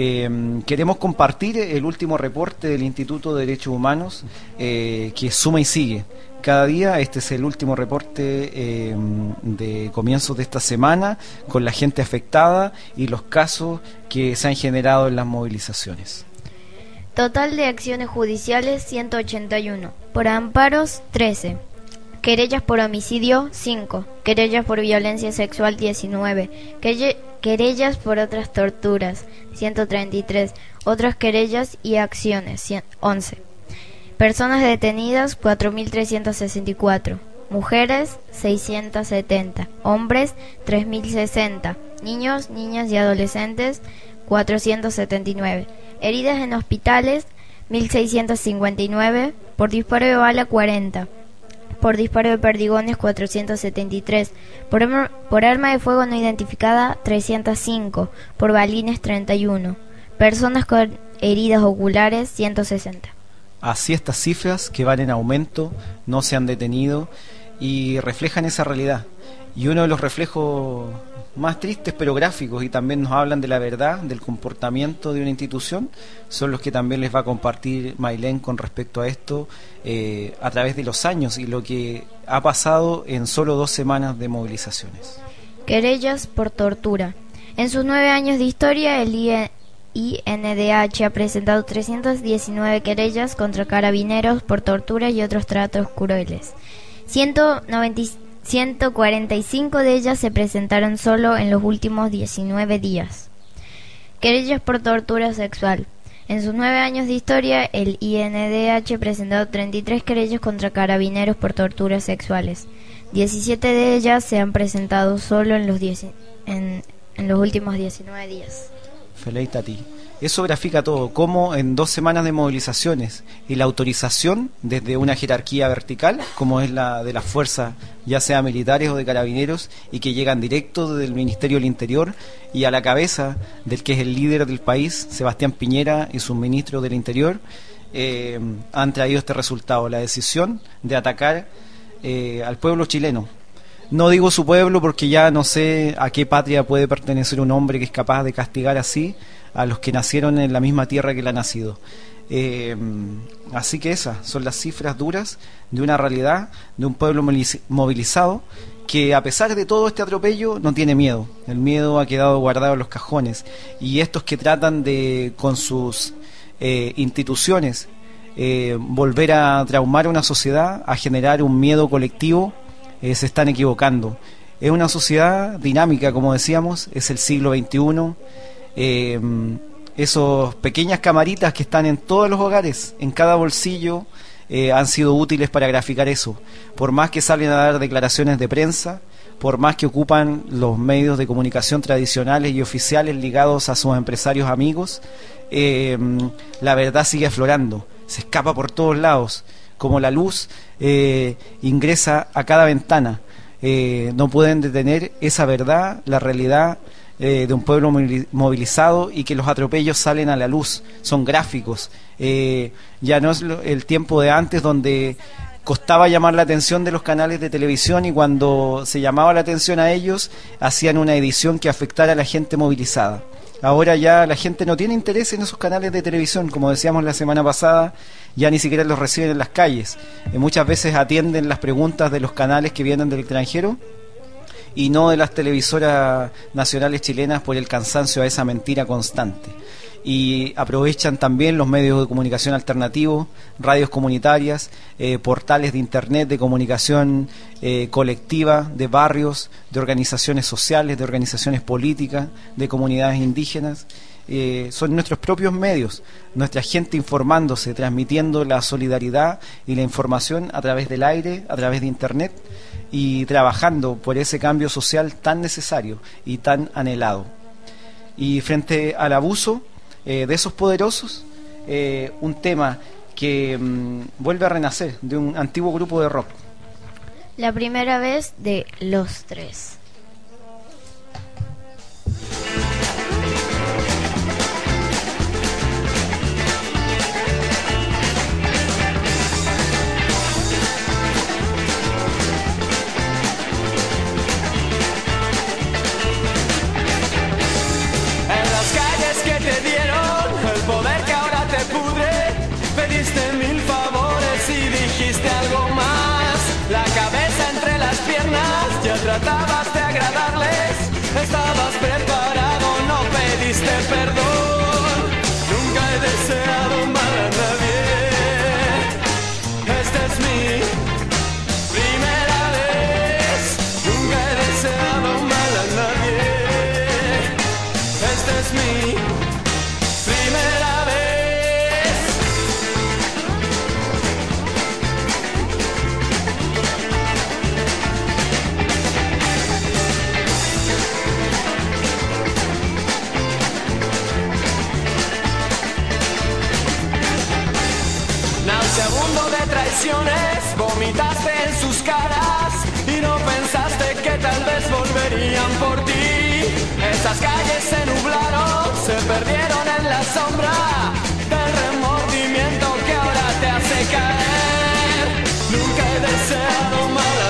Eh, queremos compartir el último reporte del Instituto de Derechos Humanos eh, que suma y sigue. Cada día este es el último reporte eh, de comienzos de esta semana con la gente afectada y los casos que se han generado en las movilizaciones. Total de acciones judiciales 181. Por amparos 13. Querellas por homicidio 5. Querellas por violencia sexual 19. Querellas por otras torturas 133. Otras querellas y acciones 11. Personas detenidas 4.364. Mujeres 670. Hombres 3.060. Niños, niñas y adolescentes 479. Heridas en hospitales 1.659. Por disparo de bala 40 por disparo de perdigones 473, por, arma, por arma de fuego no identificada 305, por balines 31, personas con heridas oculares 160. Así estas cifras que van en aumento no se han detenido y reflejan esa realidad. Y uno de los reflejos más tristes pero gráficos y también nos hablan de la verdad, del comportamiento de una institución, son los que también les va a compartir Mailén con respecto a esto eh, a través de los años y lo que ha pasado en solo dos semanas de movilizaciones. Querellas por tortura. En sus nueve años de historia, el INDH ha presentado 319 querellas contra carabineros por tortura y otros tratos crueles. 195 145 de ellas se presentaron solo en los últimos 19 días. Querellas por tortura sexual. En sus nueve años de historia, el INDH ha presentado 33 querellas contra carabineros por torturas sexuales. 17 de ellas se han presentado solo en los, últimos 19 días. Feliz a ti. Eso grafica todo, cómo en dos semanas de movilizaciones y la autorización desde una jerarquía vertical, como es la de las fuerzas, ya sea militares o de carabineros, y que llegan directo desde el Ministerio del Interior y a la cabeza del que es el líder del país, Sebastián Piñera y su ministro del Interior, eh, han traído este resultado, la decisión de atacar eh, al pueblo chileno, no digo su pueblo porque ya no sé a qué patria puede pertenecer un hombre que es capaz de castigar así a los que nacieron en la misma tierra que él ha nacido. Eh, así que esas son las cifras duras de una realidad, de un pueblo movilizado que a pesar de todo este atropello no tiene miedo. El miedo ha quedado guardado en los cajones. Y estos que tratan de, con sus eh, instituciones, eh, volver a traumar a una sociedad, a generar un miedo colectivo, se están equivocando. Es una sociedad dinámica, como decíamos, es el siglo XXI eh, esos pequeñas camaritas que están en todos los hogares, en cada bolsillo, eh, han sido útiles para graficar eso. Por más que salen a dar declaraciones de prensa, por más que ocupan los medios de comunicación tradicionales y oficiales ligados a sus empresarios amigos, eh, la verdad sigue aflorando, se escapa por todos lados, como la luz eh, ingresa a cada ventana. no pueden detener esa verdad, la realidad eh, de un pueblo movili- movilizado y que los atropellos salen a la luz, son gráficos. Eh, ya no es lo- el tiempo de antes donde costaba llamar la atención de los canales de televisión y cuando se llamaba la atención a ellos hacían una edición que afectara a la gente movilizada. Ahora ya la gente no tiene interés en esos canales de televisión, como decíamos la semana pasada, ya ni siquiera los reciben en las calles. Eh, muchas veces atienden las preguntas de los canales que vienen del extranjero y no de las televisoras nacionales chilenas por el cansancio a esa mentira constante. Y aprovechan también los medios de comunicación alternativos, radios comunitarias, eh, portales de internet de comunicación eh, colectiva, de barrios, de organizaciones sociales, de organizaciones políticas, de comunidades indígenas. Eh, son nuestros propios medios, nuestra gente informándose, transmitiendo la solidaridad y la información a través del aire, a través de Internet y trabajando por ese cambio social tan necesario y tan anhelado. Y frente al abuso eh, de esos poderosos, eh, un tema que mm, vuelve a renacer de un antiguo grupo de rock. La primera vez de los tres. Pediste perdón. Nunca he deseado volverían por ti. Esas calles se nublaron, se perdieron en la sombra del remordimiento que ahora te hace caer. Nunca he deseado mal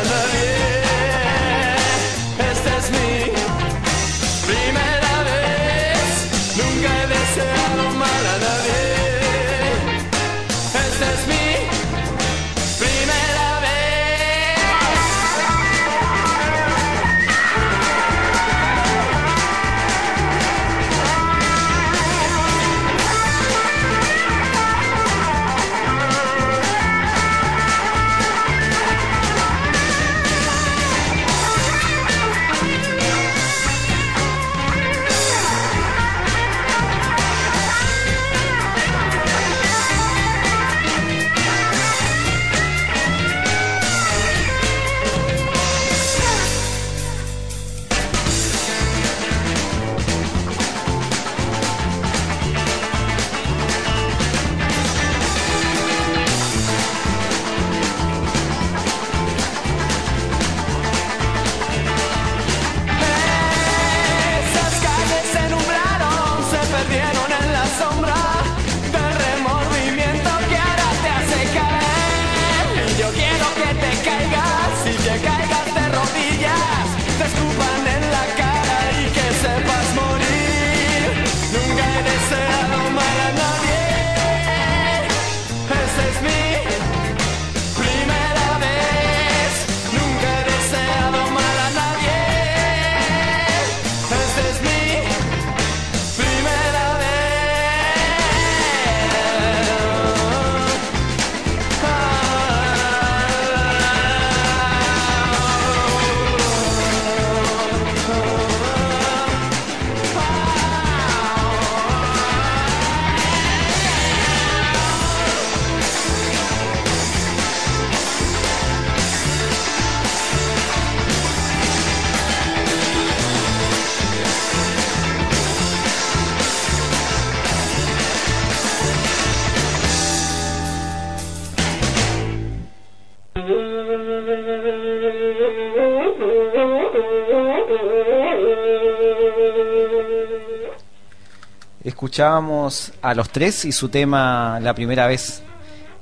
escuchábamos a los tres y su tema La primera vez.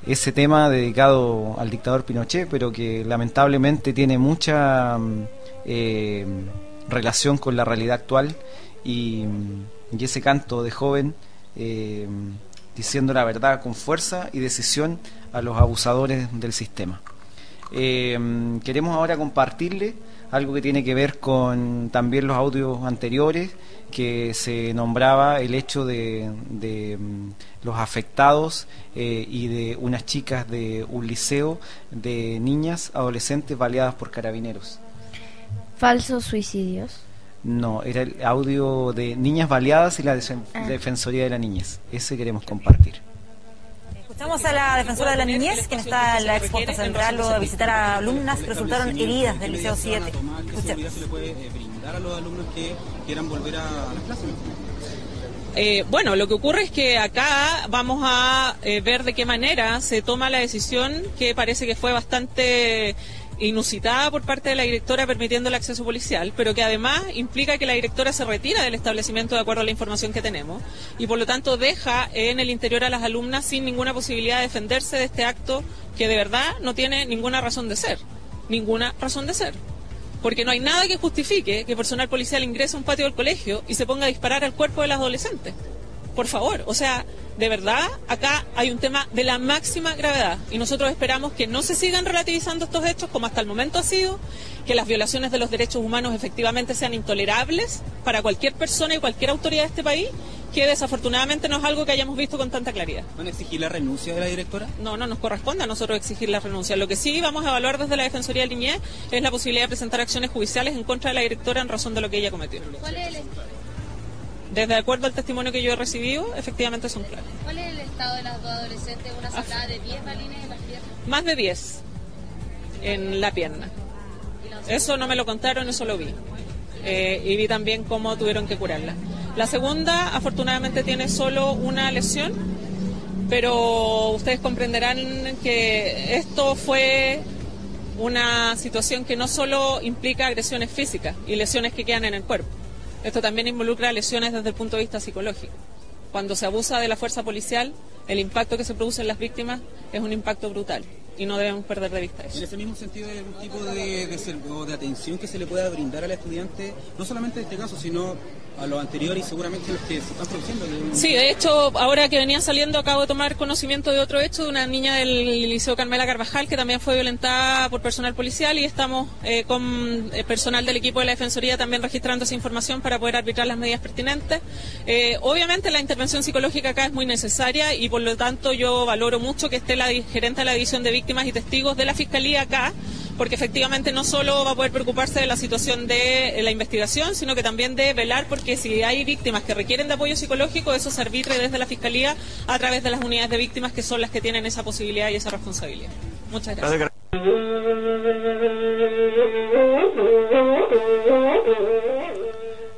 Ese tema dedicado al dictador Pinochet, pero que lamentablemente tiene mucha mm, eh, relación con la realidad actual y, y ese canto de joven eh, diciendo la verdad con fuerza y decisión a los abusadores del sistema. Eh, queremos ahora compartirle algo que tiene que ver con también los audios anteriores, que se nombraba el hecho de, de mm, los afectados eh, y de unas chicas de un liceo de niñas adolescentes baleadas por carabineros. Falsos suicidios. No, era el audio de niñas baleadas y la Ah. Defensoría de la Niñez. Ese queremos compartir. Escuchamos a la defensora de la niñez, quien está en la expuesta central luego de visitar a alumnas que resultaron heridas del Liceo 7. Escuchemos. se le puede brindar a los alumnos que quieran volver a las clases? Eh, bueno, lo que ocurre es que acá vamos a eh, ver de qué manera se toma la decisión que parece que fue bastante inusitada por parte de la directora permitiendo el acceso policial, pero que además implica que la directora se retira del establecimiento de acuerdo a la información que tenemos y por lo tanto deja en el interior a las alumnas sin ninguna posibilidad de defenderse de este acto que de verdad no tiene ninguna razón de ser, ninguna razón de ser. Porque no hay nada que justifique que personal policial ingrese a un patio del colegio y se ponga a disparar al cuerpo de las adolescentes. Por favor, o sea, de verdad, acá hay un tema de la máxima gravedad y nosotros esperamos que no se sigan relativizando estos hechos como hasta el momento ha sido, que las violaciones de los derechos humanos efectivamente sean intolerables para cualquier persona y cualquier autoridad de este país, que desafortunadamente no es algo que hayamos visto con tanta claridad. ¿Van a exigir la renuncia de la directora? No, no nos corresponde a nosotros exigir la renuncia. Lo que sí vamos a evaluar desde la Defensoría de Niñez es la posibilidad de presentar acciones judiciales en contra de la directora en razón de lo que ella cometió. ¿Cuál es, el, Desde acuerdo al testimonio que yo he recibido, efectivamente son claros. cuál es el estado de las dos adolescentes? Una sacada de 10 balines en las piernas. Más de 10 en la pierna. Eso no me lo contaron, eso lo vi. Eh, y vi también cómo tuvieron que curarla. La segunda, afortunadamente, tiene solo una lesión, pero ustedes comprenderán que esto fue una situación que no solo implica agresiones físicas y lesiones que quedan en el cuerpo. Esto también involucra lesiones desde el punto de vista psicológico. Cuando se abusa de la fuerza policial, el impacto que se produce en las víctimas es un impacto brutal y no debemos perder de vista eso. En ese mismo sentido, ¿hay algún tipo de, de de atención que se le pueda brindar al estudiante, no solamente en este caso, sino a los anteriores y seguramente los que se están produciendo? Sí, de hecho, ahora que venía saliendo, acabo de tomar conocimiento de otro hecho de una niña del Liceo Carmela Carvajal que también fue violentada por personal policial y estamos eh, con eh, personal del equipo de la Defensoría también registrando esa información para poder arbitrar las medidas pertinentes. Eh, obviamente la intervención psicológica acá es muy necesaria y por lo tanto yo valoro mucho que esté la gerente de la División de Víctimas y Testigos de la Fiscalía acá porque efectivamente no solo va a poder preocuparse de la situación de eh, la investigación, sino que también de velar porque si hay víctimas que requieren de apoyo psicológico, eso se arbitre desde la Fiscalía a través de las unidades de víctimas que son las que tienen esa posibilidad y esa responsabilidad. Muchas gracias.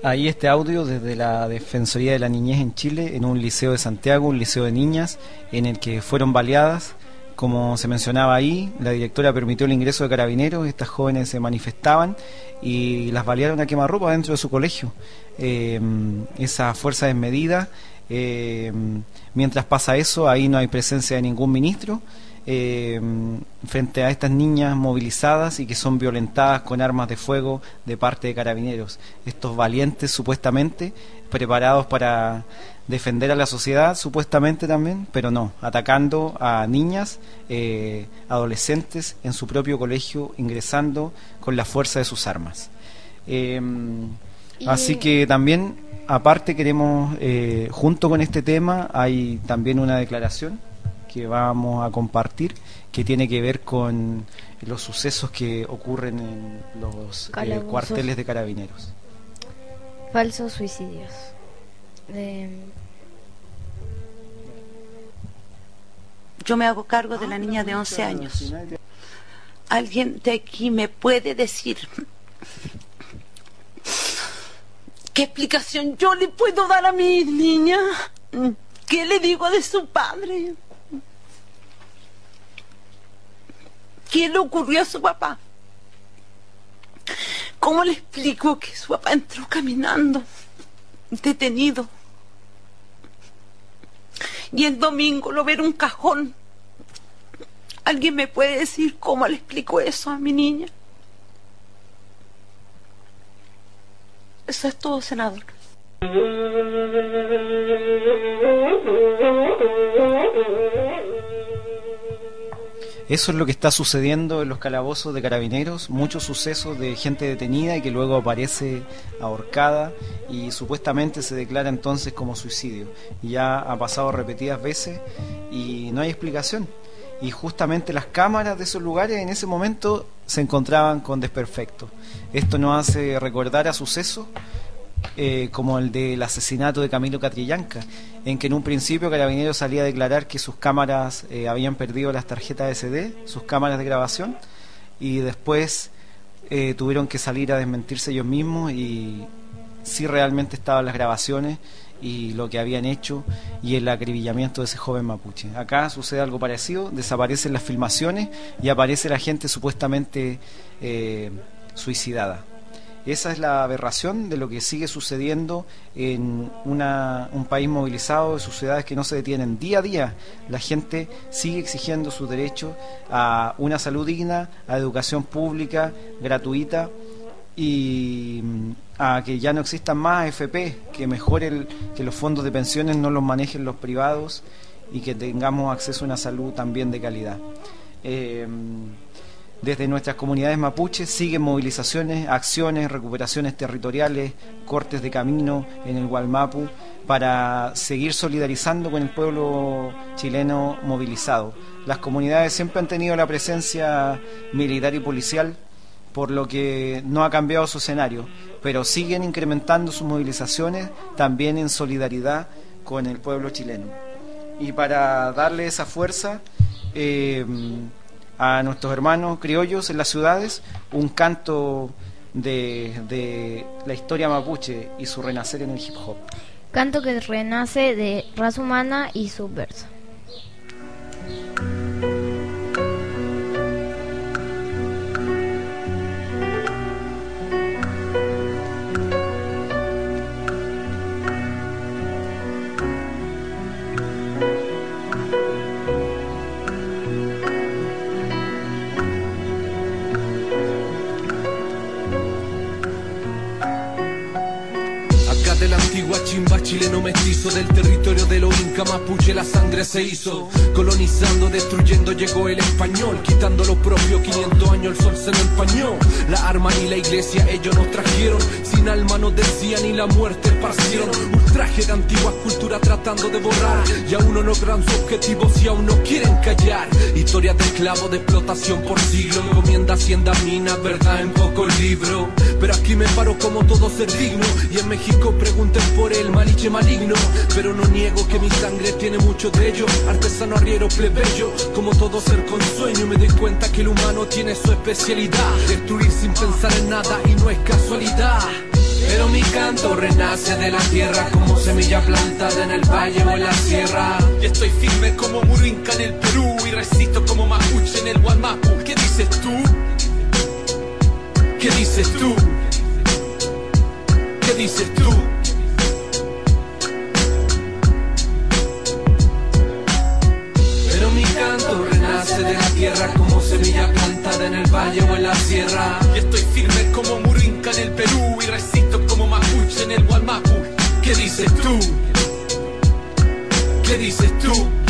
Ahí este audio desde la Defensoría de la Niñez en Chile, en un liceo de Santiago, un liceo de niñas, en el que fueron baleadas. Como se mencionaba ahí, la directora permitió el ingreso de carabineros, estas jóvenes se manifestaban y las balearon a quemarropa dentro de su colegio. Eh, esa fuerza desmedida, eh, mientras pasa eso, ahí no hay presencia de ningún ministro. Eh, frente a estas niñas movilizadas y que son violentadas con armas de fuego de parte de carabineros. Estos valientes supuestamente preparados para defender a la sociedad, supuestamente también, pero no, atacando a niñas, eh, adolescentes en su propio colegio, ingresando con la fuerza de sus armas. Eh, Y- Así que también, aparte, queremos, eh, junto con este tema, hay también una declaración que vamos a compartir que tiene que ver con los sucesos que ocurren en los eh, cuarteles de carabineros. Falsos suicidios. Yo me hago cargo de la niña de 11 años. ¿Alguien de aquí me puede decir qué explicación yo le puedo dar a mi niña? ¿Qué le digo de su padre? ¿Qué le ocurrió a su papá? ¿Cómo le explico que su papá entró caminando, detenido? y el domingo lo ve en un cajón. ¿Alguien me puede decir cómo le explico eso a mi niña? Eso es todo, senador. Eso es lo que está sucediendo en los calabozos de carabineros, muchos sucesos de gente detenida y que luego aparece ahorcada y supuestamente se declara entonces como suicidio. Ya ha pasado repetidas veces y no hay explicación. Y justamente las cámaras de esos lugares en ese momento se encontraban con desperfectos. Esto nos hace recordar a sucesos eh, como el del asesinato de Camilo Catrillanca, en que en un principio Carabineros salía a declarar que sus cámaras eh, habían perdido las tarjetas SD, sus cámaras de grabación, y después eh, tuvieron que salir a desmentirse ellos mismos y si realmente estaban las grabaciones y lo que habían hecho y el acribillamiento de ese joven mapuche. Acá sucede algo parecido, desaparecen las filmaciones y aparece la gente supuestamente suicidada. Esa es la aberración de lo que sigue sucediendo en un país movilizado de sociedades que no se detienen día a día. La gente sigue exigiendo su derecho a una salud digna, a educación pública, gratuita y mm, a que ya no existan más FP, que mejore que los fondos de pensiones no los manejen los privados y que tengamos acceso a una salud también de calidad. Eh, desde nuestras comunidades mapuches siguen movilizaciones, acciones, recuperaciones territoriales, cortes de camino en el Gualmapu para seguir solidarizando con el pueblo chileno movilizado. Las comunidades siempre han tenido la presencia militar y policial, por lo que no ha cambiado su escenario, pero siguen incrementando sus movilizaciones también en solidaridad con el pueblo chileno. Y para darle esa fuerza, eh, a nuestros hermanos criollos en las ciudades un canto de, de la historia mapuche y su renacer en el hip hop. Canto que renace de raza humana y subverso. chimba chileno mestizo del territorio de los inca mapuche la sangre se hizo. Colonizando destruyendo llegó el español quitando lo propio 500 años el sol se lo empañó. La arma y la iglesia ellos nos trajeron sin alma nos decían y la muerte esparcieron. Un traje de antigua cultura tratando de borrar y aún no logran su objetivo si aún no quieren callar. Historia de esclavo de explotación por siglo encomienda hacienda mina verdad en poco libro aquí me paro como todo ser digno y en México pregunten por el maliche maligno Pero no niego que mi sangre tiene mucho de ello Artesano arriero plebeyo Como todo ser con sueño me doy cuenta que el humano tiene su especialidad Destruir sin pensar en nada y no es casualidad pero mi canto renace de la tierra como semilla plantada en el valle o en la sierra. Y estoy firme como muro inca en el Perú y resisto como mapuche en el Guamapu. ¿Qué dices tú? ¿Qué dices tú? ¿Qué dices tú? de la tierra como semilla plantada en el valle o en la sierra. Y estoy firme como Murinca en el Perú y resisto como Mapuche en el Gualmapu. ¿Qué dices tú? ¿Qué dices tú?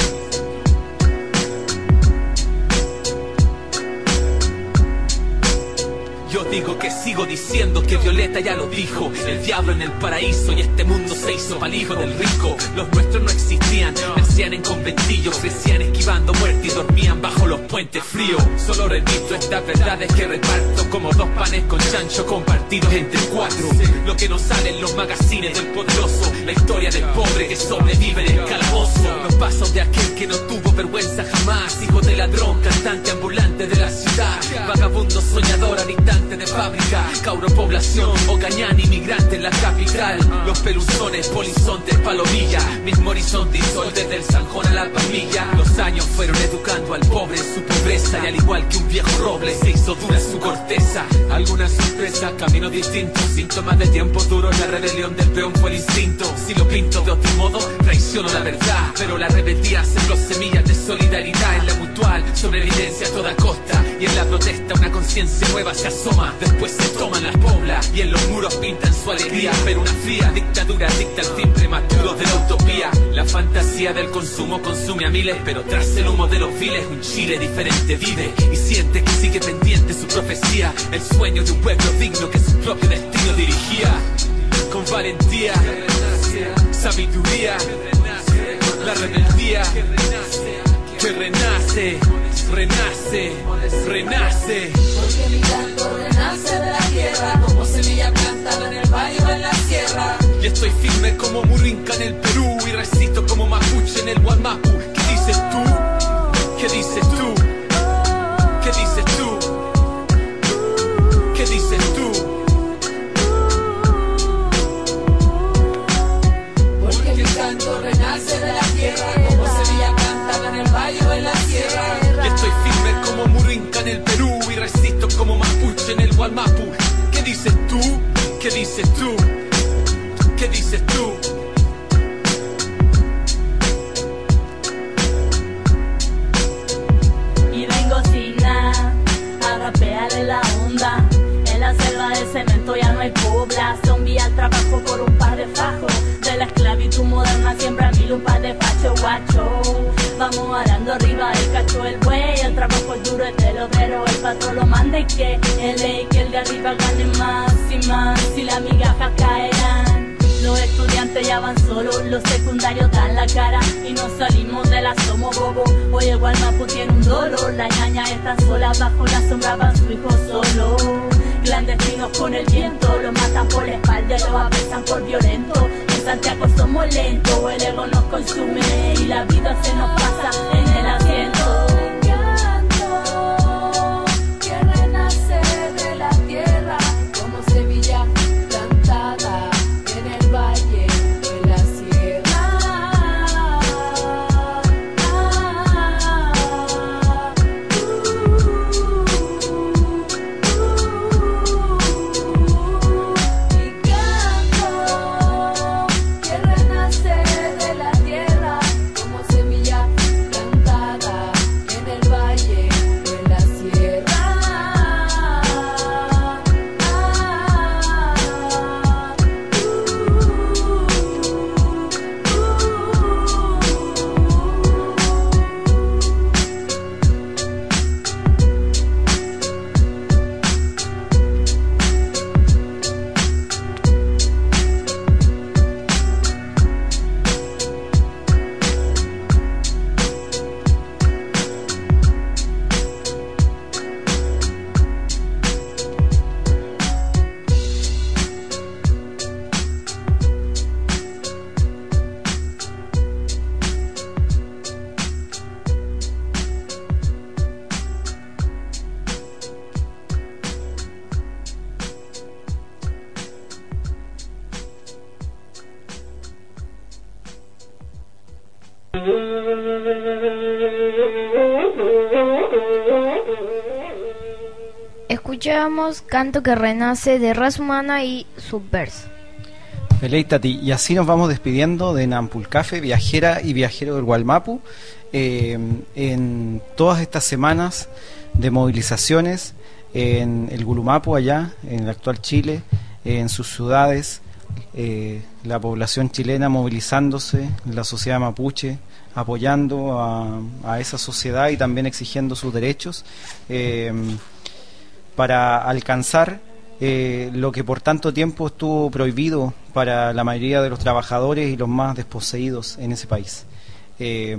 Digo que sigo diciendo que Violeta ya lo dijo. El diablo en el paraíso y este mundo se hizo para hijo del rico. Los nuestros no existían, nacían en conventillos, crecían esquivando muerte y dormían bajo los puentes fríos. Solo repito estas verdades que reparto como dos panes con chancho compartidos entre cuatro. Lo que nos sale en los magazines del poderoso, la historia del pobre que sobrevive en el calabozo. Los pasos de aquel que no tuvo vergüenza jamás, hijo de ladrón, cantante ambulante de la ciudad, vagabundo soñador, habitante de fábrica, Cauro población, Ocañán, inmigrante la capital. Los peluzones, polizontes, palomilla, mismo horizonte y sol desde el Sanjón a la palmilla. Los años fueron educando al pobre en su pobreza y al igual que un viejo roble se hizo dura su corteza. Alguna sorpresa, camino lo distinto. Síntomas de tiempo duro, la rebelión del peón fue el instinto. Si lo pinto de otro modo, traiciono la verdad. Pero la rebeldía sembró semillas de solidaridad en la sobrevivencia a toda costa. Y en la protesta una conciencia nueva se asoma. Después se toman las poblas y en los muros pintan su alegría. Pero una fría dictadura dicta el fin prematuro de la utopía. La fantasía del consumo consume a miles, pero tras el humo de los viles, un Chile diferente vive y siente que sigue pendiente su profecía. El sueño de un pueblo digno que su propio destino dirigía. Con valentía, sabiduría, la rebeldía que renace, renace, renace. Porque mi canto renace de la tierra como semilla plantada en el valle o en la sierra. Y estoy firme como Murinca en el Perú y resisto como Mapuche en el Guamapu. En el Guamapu. ¿Qué dices tú? ¿Qué dices tú? ¿Qué dices tú? y vengo sin nada a rapear en la onda. En la selva de cemento ya no hay población, vía al trabajo por un par de fajos. La esclavitud moderna siembra mil un de fachos guacho. Vamos arando arriba el cacho el buey, el trabajo es duro, es del obrero, el patrón lo manda y que el ley que el de arriba gane más y más y las migajas caerán. Los estudiantes ya van solos, los secundarios dan la cara y no salimos de la somos bobo. Hoy el Gualmapu tiene un dolor, la ñaña está sola bajo la sombra, van su hijo solo. Clandestinos con el viento, lo matan por la espalda, lo apresan por violento. En Santiago somos lentos, el ego nos consume y la vida se nos pasa en el asiento. Escuchábamos Canto que Renace de Raza Humana y Subverse. Deleítate. Y así nos vamos despidiendo de Nampulcafe, viajera y viajero del Gualmapu. eh, en todas estas semanas de movilizaciones en el Gulumapu, allá, en el actual Chile, en sus ciudades, eh, la población chilena movilizándose, la sociedad mapuche apoyando a, a esa sociedad y también exigiendo sus derechos. eh, para alcanzar eh, lo que por tanto tiempo estuvo prohibido para la mayoría de los trabajadores y los más desposeídos en ese país. Eh,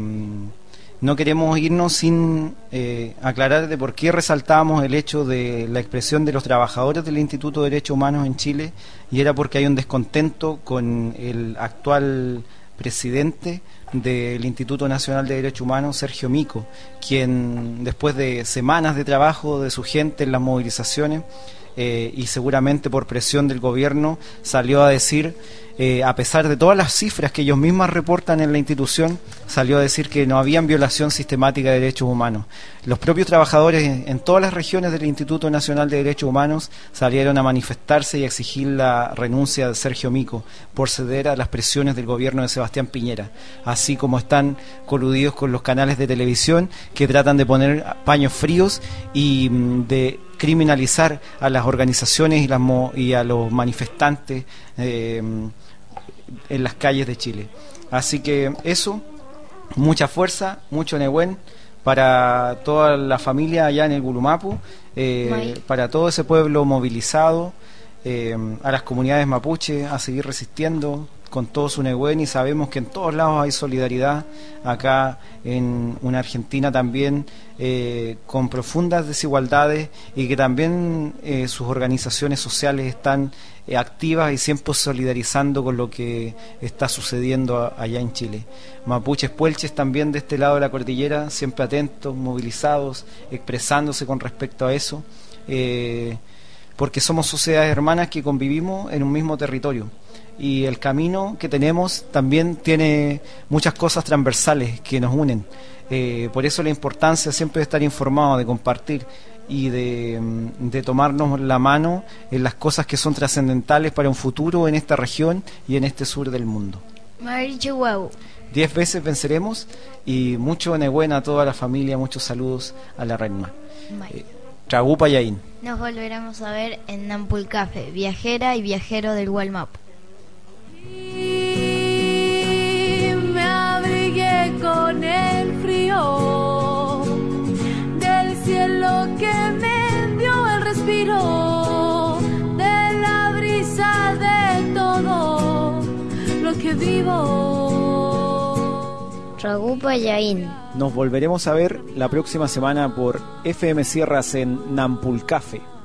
no queremos irnos sin eh, aclarar de por qué resaltábamos el hecho de la expresión de los trabajadores del Instituto de Derechos Humanos en Chile y era porque hay un descontento con el actual presidente del Instituto Nacional de Derechos Humanos, Sergio Mico, quien después de semanas de trabajo de su gente en las movilizaciones eh, y seguramente por presión del gobierno salió a decir eh, a pesar de todas las cifras que ellos mismos reportan en la institución, salió a decir que no habían violación sistemática de derechos humanos. Los propios trabajadores en todas las regiones del Instituto Nacional de Derechos Humanos salieron a manifestarse y a exigir la renuncia de Sergio Mico por ceder a las presiones del gobierno de Sebastián Piñera, así como están coludidos con los canales de televisión que tratan de poner paños fríos y mm, de criminalizar a las organizaciones y, las y a los manifestantes eh, en las calles de Chile. Así que eso, mucha fuerza, mucho Nehuen para toda la familia allá en el Gulumapu, eh, para todo ese pueblo movilizado, eh, a las comunidades mapuche a seguir resistiendo, con todo su Nehuen y sabemos que en todos lados hay solidaridad, acá en una Argentina también eh, con profundas desigualdades y que también eh, sus organizaciones sociales están eh, activas y siempre solidarizando con lo que está sucediendo allá en Chile. Mapuches puelches también de este lado de la cordillera, siempre atentos, movilizados, expresándose con respecto a eso, porque somos sociedades hermanas que convivimos en un mismo territorio y el camino que tenemos también tiene muchas cosas transversales que nos unen. Eh, por eso la importancia siempre de estar informado, de compartir y de, mm, de, tomarnos la mano en las cosas que son trascendentales para un futuro en esta región y en este sur del mundo. Diez veces venceremos y mucho buena a toda la familia, muchos saludos a la reina. Eh, Tragupa Yain. Nos volveremos a ver en Nampul Café, viajera y viajero del Walmap. Me abrigué con el frío del cielo que me dio el respiro de la brisa de todo lo que vivo. Ragupa Yain. Nos volveremos a ver la próxima semana por FM Sierras en Nampulcafe.